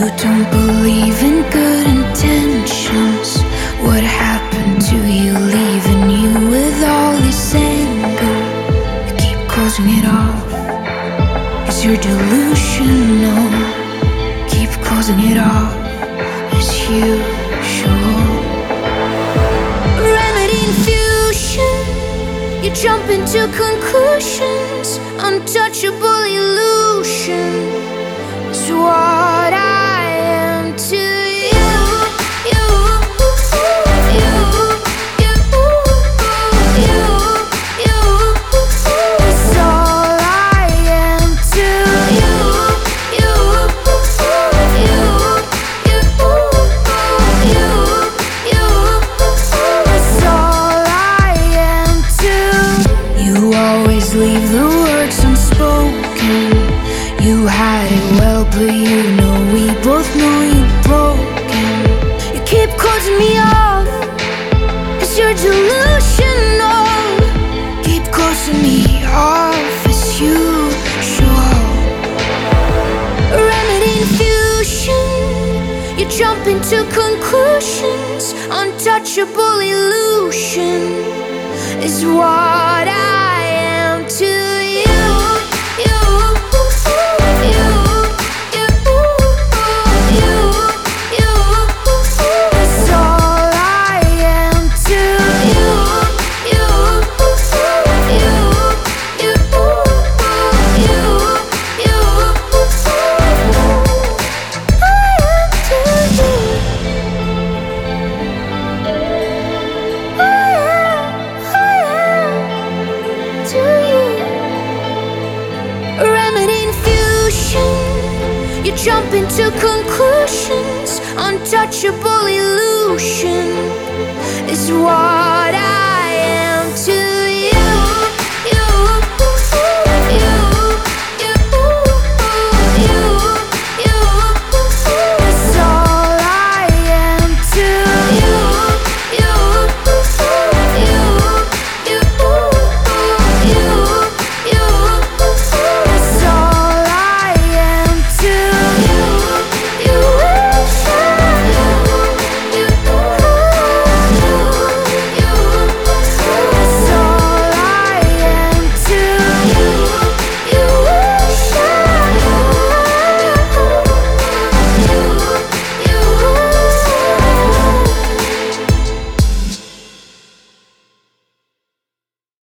don't believe in good intentions. What happened to you leaving you with all this anger? You keep closing it off. Is your delusional? Keep closing it off as usual. Remedy infusion. You jump into conclusions. Untouchable illusion but you know we both know you're broken. You keep closing me off, cause you're delusional. Keep closing me off as usual. Remedy infusion. You jump into conclusions. Untouchable illusion Remedy infusion. You jump into conclusions. Untouchable illusion is what I